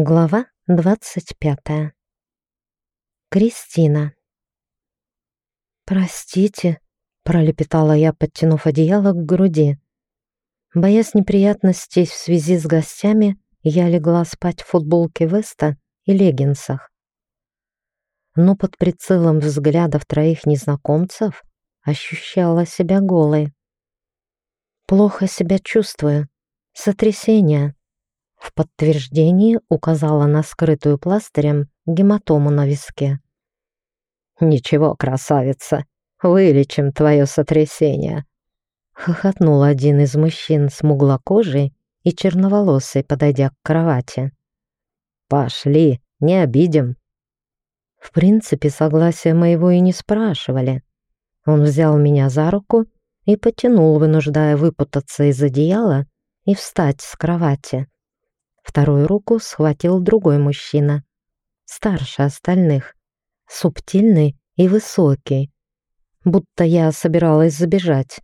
Глава двадцать пятая. Кристина. «Простите», — пролепетала я, подтянув одеяло к груди. Боясь неприятностей в связи с гостями, я легла спать в футболке Веста и леггинсах. Но под прицелом взглядов троих незнакомцев ощущала себя голой. Плохо себя чувствую. Сотрясение. В подтверждении указала на скрытую пластырем гематому на виске. «Ничего, красавица, вылечим твое сотрясение!» Хохотнул один из мужчин с муглокожей и черноволосой, подойдя к кровати. «Пошли, не обидим!» В принципе, согласия моего и не спрашивали. Он взял меня за руку и потянул, вынуждая выпутаться из одеяла и встать с кровати. Вторую руку схватил другой мужчина, старше остальных, субтильный и высокий, будто я собиралась забежать.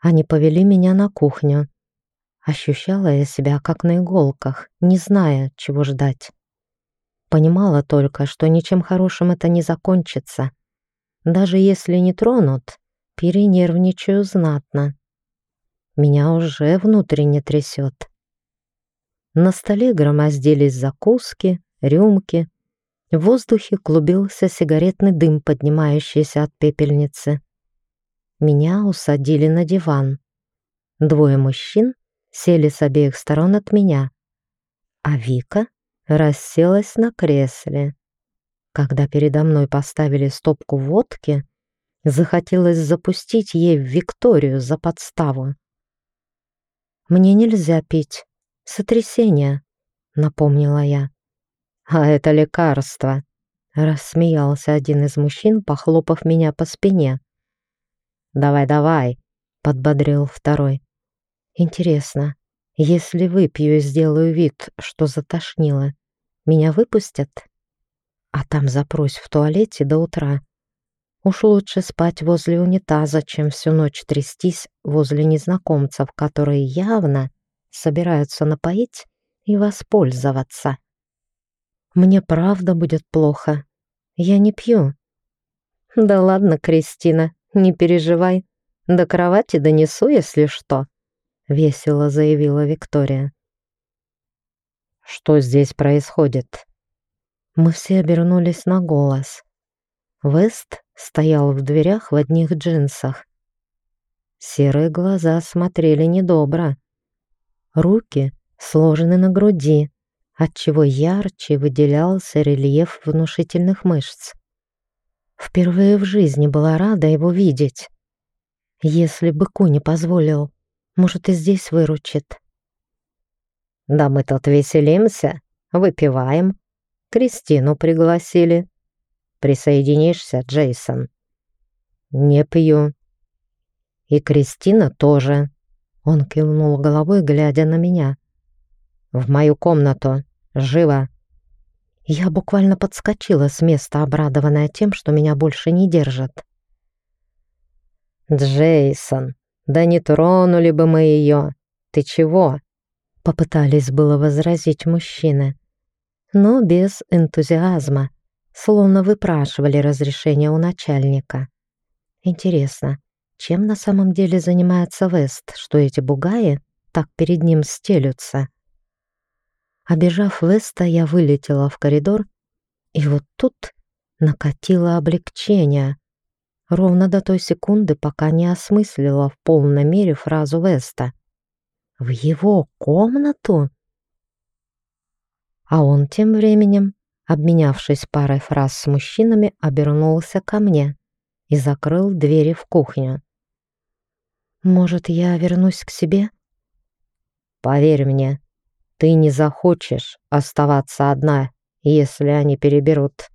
Они повели меня на кухню. Ощущала я себя как на иголках, не зная, чего ждать. Понимала только, что ничем хорошим это не закончится. Даже если не тронут, перенервничаю знатно. Меня уже внутренне трясет. На столе громоздились закуски, рюмки. В воздухе клубился сигаретный дым, поднимающийся от пепельницы. Меня усадили на диван. Двое мужчин сели с обеих сторон от меня, а Вика расселась на кресле. Когда передо мной поставили стопку водки, захотелось запустить ей Викторию за подставу. «Мне нельзя пить», «Сотрясение», — напомнила я. «А это лекарство», — рассмеялся один из мужчин, похлопав меня по спине. «Давай, давай», — подбодрил второй. «Интересно, если выпью и сделаю вид, что затошнило, меня выпустят? А там запрусь в туалете до утра. Уж лучше спать возле унитаза, чем всю ночь трястись возле незнакомцев, которые явно собираются напоить и воспользоваться. Мне правда будет плохо. Я не пью. Да ладно, Кристина, не переживай. До кровати донесу, если что, весело заявила Виктория. Что здесь происходит? Мы все обернулись на голос. Вест стоял в дверях в одних джинсах. Серые глаза смотрели недобро. Руки сложены на груди, отчего ярче выделялся рельеф внушительных мышц. Впервые в жизни была рада его видеть. Если быку не позволил, может, и здесь выручит. «Да мы тут веселимся, выпиваем. Кристину пригласили. Присоединишься, Джейсон?» «Не пью». «И Кристина тоже», он кивнул головой, глядя на меня. «В мою комнату! Живо!» Я буквально подскочила с места, обрадованная тем, что меня больше не держат. «Джейсон, да не тронули бы мы ее! Ты чего?» Попытались было возразить мужчины, но без энтузиазма, словно выпрашивали разрешение у начальника. Интересно, чем на самом деле занимается Вест, что эти бугаи так перед ним стелются? Обежав Веста, я вылетела в коридор, и вот тут накатило облегчение. Ровно до той секунды, пока не осмыслила в полной мере фразу Веста. «В его комнату?» А он тем временем, обменявшись парой фраз с мужчинами, обернулся ко мне и закрыл двери в кухню. Может, я вернусь к себе? Поверь мне, ты не захочешь оставаться одна, если они переберут.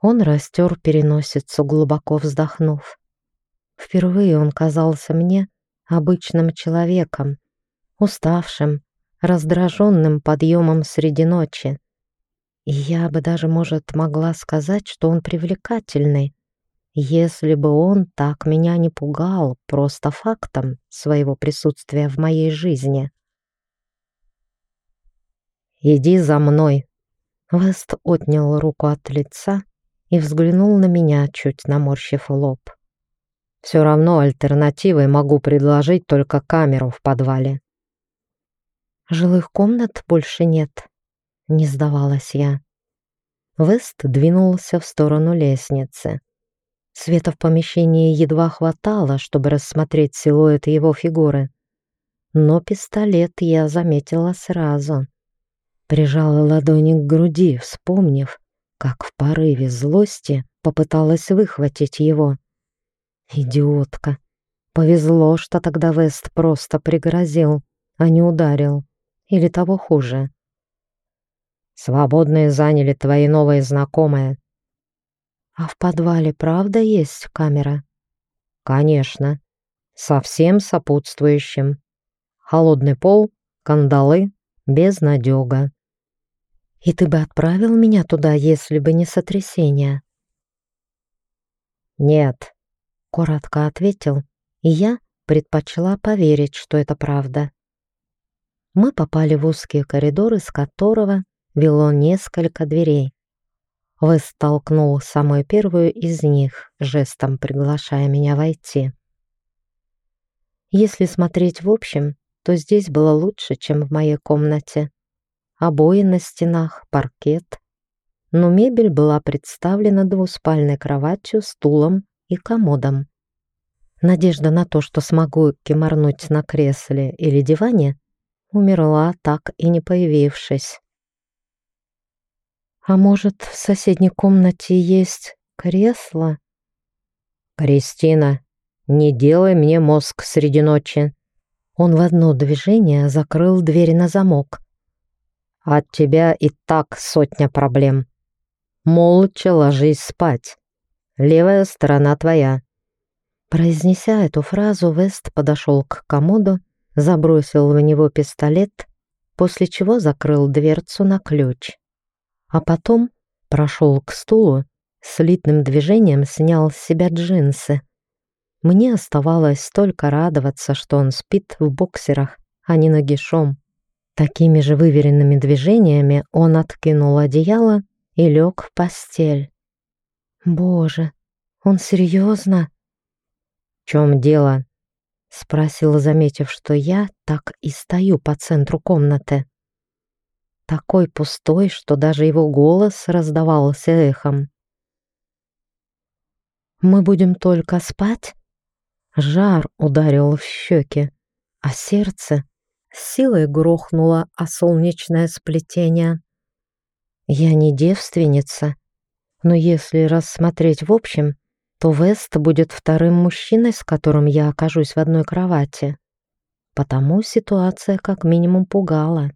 Он растер переносицу, глубоко вздохнув. Впервые он казался мне обычным человеком, уставшим, раздраженным подъемом среди ночи. И я бы даже, может, могла сказать, что он привлекательный, если бы он так меня не пугал просто фактом своего присутствия в моей жизни. иди за мной». Вест отнял руку от лица и взглянул на меня, чуть наморщив лоб. «Все равно альтернативой могу предложить только камеру в подвале». «Жилых комнат больше нет», — не сдавалась я. Вест двинулся в сторону лестницы. Света в помещении едва хватало, чтобы рассмотреть силуэт его фигуры. Но пистолет я заметила сразу. Прижала ладони к груди, вспомнив, как в порыве злости попыталась выхватить его. Идиотка. Повезло, что тогда Вест просто пригрозил, а не ударил. Или того хуже. Свободные заняли твои новые знакомые. А в подвале правда есть камера? Конечно. Со всем сопутствующим. Холодный пол, кандалы, безнадега. И ты бы отправил меня туда, если бы не сотрясение? Нет, коротко ответил, и я предпочла поверить, что это правда. Мы попали в узкий коридор, из которого вело несколько дверей. Вы столкнул самую первую из них, жестом приглашая меня войти. Если смотреть в общем, то здесь было лучше, чем в моей комнате. Обои на стенах, паркет. Но мебель была представлена двуспальной кроватью, стулом и комодом. Надежда на то, что смогу кемарнуть на кресле или диване, умерла так и не появившись. А может, в соседней комнате есть кресло? Кристина, не делай мне мозг среди ночи. Он в одно движение закрыл дверь на замок. От тебя и так сотня проблем. Молча ложись спать. Левая сторона твоя. Произнеся эту фразу, Вест подошел к комоду, забросил в него пистолет, после чего закрыл дверцу на ключ а потом прошел к стулу, слитным движением снял с себя джинсы. Мне оставалось только радоваться, что он спит в боксерах, а не нагишом. Такими же выверенными движениями он откинул одеяло и лег в постель. «Боже, он серьезно?» «В чем дело?» — спросила, заметив, что я так и стою по центру комнаты такой пустой, что даже его голос раздавался эхом. «Мы будем только спать?» Жар ударил в щеки, а сердце силой грохнуло о солнечное сплетение. Я не девственница, но если рассмотреть в общем, то Вест будет вторым мужчиной, с которым я окажусь в одной кровати. Потому ситуация как минимум пугала.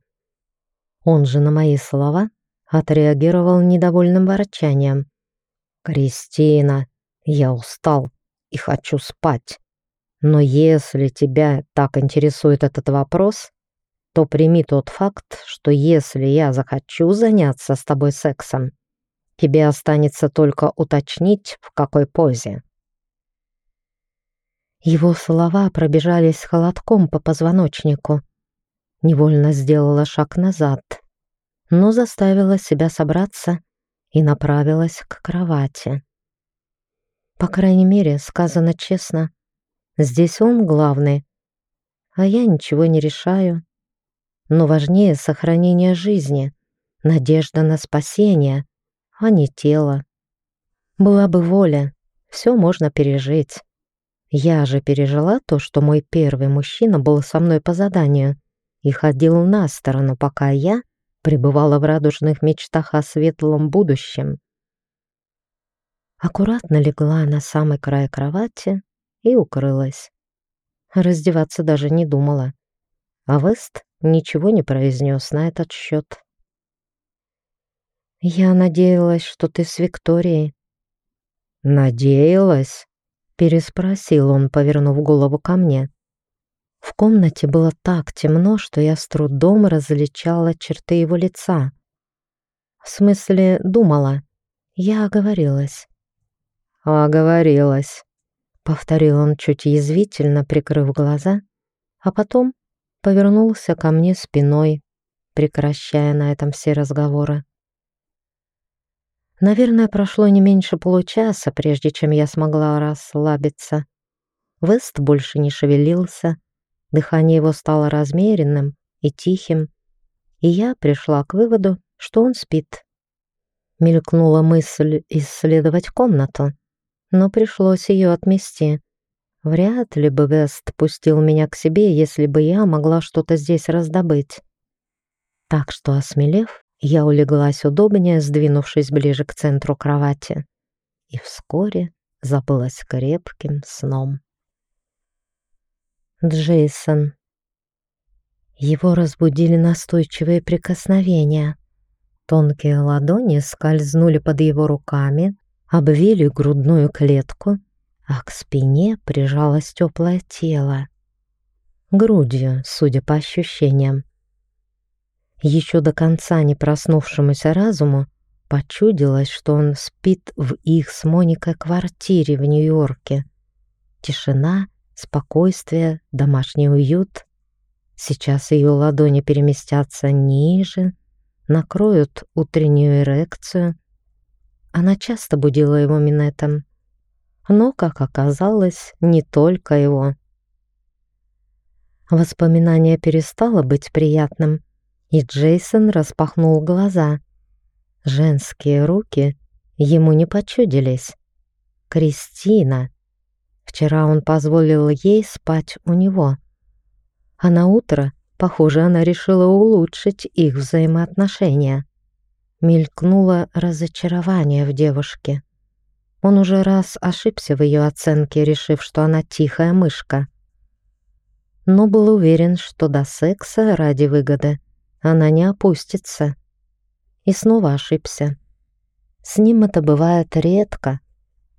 Он же на мои слова отреагировал недовольным ворчанием. «Кристина, я устал и хочу спать. Но если тебя так интересует этот вопрос, то прими тот факт, что если я захочу заняться с тобой сексом, тебе останется только уточнить, в какой позе». Его слова пробежались холодком по позвоночнику. Невольно сделала шаг назад, но заставила себя собраться и направилась к кровати. По крайней мере, сказано честно, здесь он главный, а я ничего не решаю. Но важнее сохранение жизни, надежда на спасение, а не тело. Была бы воля, все можно пережить. Я же пережила то, что мой первый мужчина был со мной по заданию и ходил на сторону, пока я пребывала в радужных мечтах о светлом будущем. Аккуратно легла на самый край кровати и укрылась. Раздеваться даже не думала. А Вест ничего не произнес на этот счет. «Я надеялась, что ты с Викторией». «Надеялась?» — переспросил он, повернув голову ко мне. В комнате было так темно, что я с трудом различала черты его лица. В смысле, думала. Я оговорилась. «Оговорилась», — повторил он чуть язвительно, прикрыв глаза, а потом повернулся ко мне спиной, прекращая на этом все разговоры. Наверное, прошло не меньше получаса, прежде чем я смогла расслабиться. Вест больше не шевелился, дыхание его стало размеренным и тихим, и я пришла к выводу, что он спит. Мелькнула мысль исследовать комнату, но пришлось ее отмести. Вряд ли бы Вест пустил меня к себе, если бы я могла что-то здесь раздобыть. Так что, осмелев, я улеглась удобнее, сдвинувшись ближе к центру кровати, и вскоре забылась крепким сном. Джейсон. Его разбудили настойчивые прикосновения. Тонкие ладони скользнули под его руками, обвили грудную клетку, а к спине прижалось теплое тело. Грудью, судя по ощущениям. Еще до конца не проснувшемуся разуму почудилось, что он спит в их с Моникой квартире в Нью-Йорке. Тишина, спокойствие, домашний уют. Сейчас ее ладони переместятся ниже, накроют утреннюю эрекцию. Она часто будила его минетом. Но, как оказалось, не только его. Воспоминание перестало быть приятным — и Джейсон распахнул глаза. Женские руки ему не почудились. Кристина. Вчера он позволил ей спать у него. А на утро, похоже, она решила улучшить их взаимоотношения. Мелькнуло разочарование в девушке. Он уже раз ошибся в ее оценке, решив, что она тихая мышка. Но был уверен, что до секса ради выгоды она не опустится. И снова ошибся. С ним это бывает редко,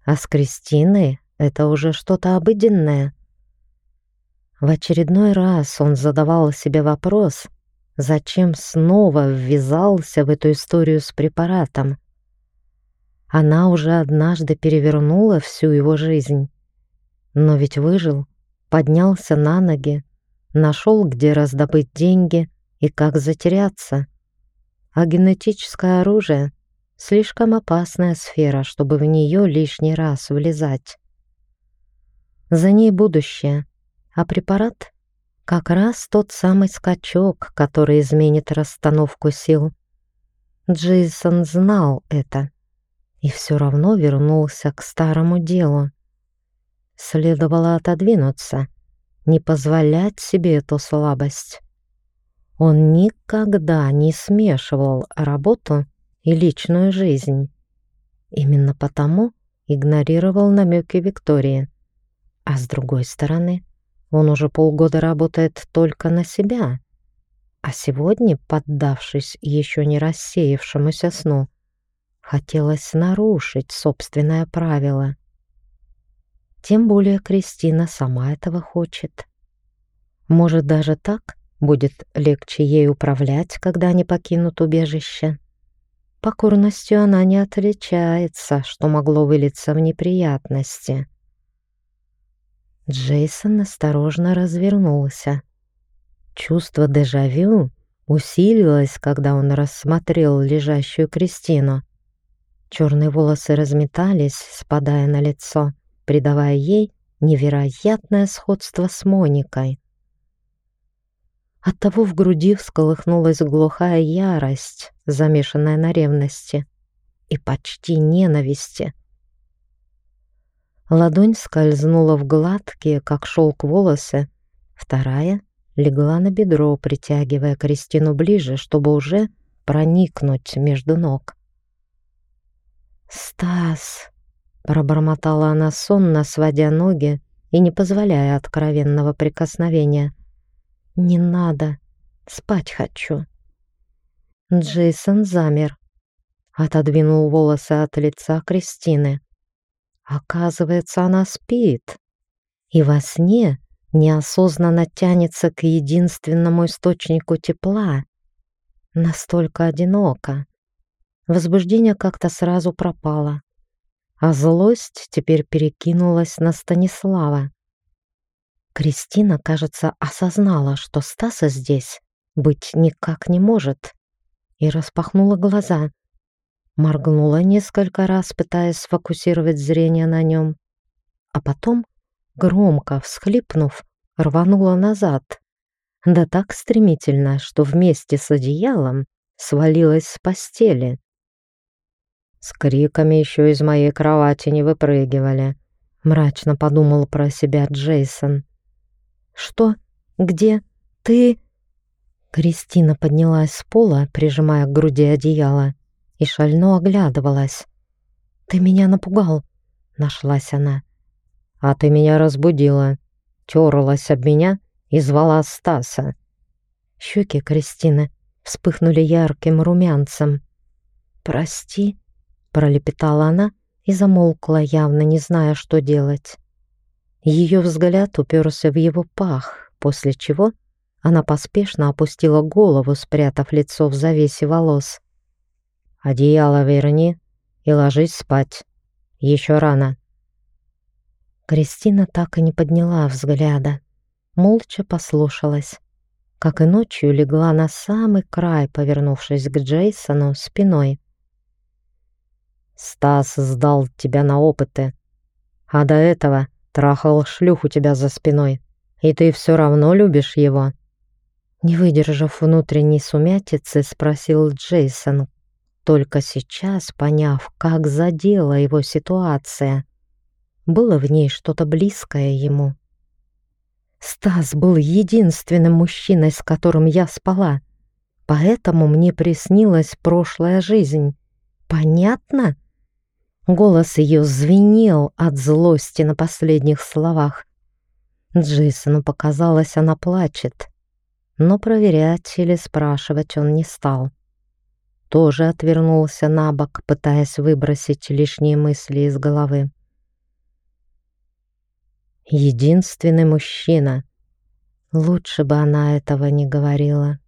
а с Кристиной это уже что-то обыденное. В очередной раз он задавал себе вопрос, зачем снова ввязался в эту историю с препаратом. Она уже однажды перевернула всю его жизнь. Но ведь выжил, поднялся на ноги, нашел, где раздобыть деньги, и как затеряться. А генетическое оружие — слишком опасная сфера, чтобы в нее лишний раз влезать. За ней будущее, а препарат — как раз тот самый скачок, который изменит расстановку сил. Джейсон знал это и все равно вернулся к старому делу. Следовало отодвинуться, не позволять себе эту слабость. Он никогда не смешивал работу и личную жизнь. Именно потому игнорировал намеки Виктории. А с другой стороны, он уже полгода работает только на себя. А сегодня, поддавшись еще не рассеявшемуся сну, хотелось нарушить собственное правило. Тем более Кристина сама этого хочет. Может, даже так, Будет легче ей управлять, когда они покинут убежище. Покорностью она не отличается, что могло вылиться в неприятности. Джейсон осторожно развернулся. Чувство дежавю усилилось, когда он рассмотрел лежащую Кристину. Черные волосы разметались, спадая на лицо, придавая ей невероятное сходство с Моникой. Оттого в груди всколыхнулась глухая ярость, замешанная на ревности и почти ненависти. Ладонь скользнула в гладкие, как шелк, волосы, вторая легла на бедро, притягивая Кристину ближе, чтобы уже проникнуть между ног. «Стас!» — пробормотала она сонно, сводя ноги и не позволяя откровенного прикосновения — «Не надо. Спать хочу». Джейсон замер. Отодвинул волосы от лица Кристины. Оказывается, она спит. И во сне неосознанно тянется к единственному источнику тепла. Настолько одиноко. Возбуждение как-то сразу пропало. А злость теперь перекинулась на Станислава. Кристина, кажется, осознала, что Стаса здесь быть никак не может. И распахнула глаза. Моргнула несколько раз, пытаясь сфокусировать зрение на нем. А потом, громко всхлипнув, рванула назад. Да так стремительно, что вместе с одеялом свалилась с постели. С криками еще из моей кровати не выпрыгивали. Мрачно подумал про себя Джейсон. «Что? Где? Ты?» Кристина поднялась с пола, прижимая к груди одеяло, и шально оглядывалась. «Ты меня напугал», — нашлась она. «А ты меня разбудила, терлась об меня и звала Стаса». Щеки Кристины вспыхнули ярким румянцем. «Прости», — пролепетала она и замолкла, явно не зная, что делать. Ее взгляд уперся в его пах, после чего она поспешно опустила голову, спрятав лицо в завесе волос. «Одеяло верни и ложись спать. Еще рано». Кристина так и не подняла взгляда, молча послушалась как и ночью легла на самый край, повернувшись к Джейсону спиной. «Стас сдал тебя на опыты, а до этого трахал шлюху тебя за спиной, и ты все равно любишь его?» Не выдержав внутренней сумятицы, спросил Джейсон, только сейчас поняв, как задела его ситуация. Было в ней что-то близкое ему. Стас был единственным мужчиной, с которым я спала. Поэтому мне приснилась прошлая жизнь. Понятно? Голос ее звенел от злости на последних словах. Джейсону показалось, она плачет. Но проверять или спрашивать он не стал. Тоже отвернулся на бок, пытаясь выбросить лишние мысли из головы единственный мужчина. Лучше бы она этого не говорила.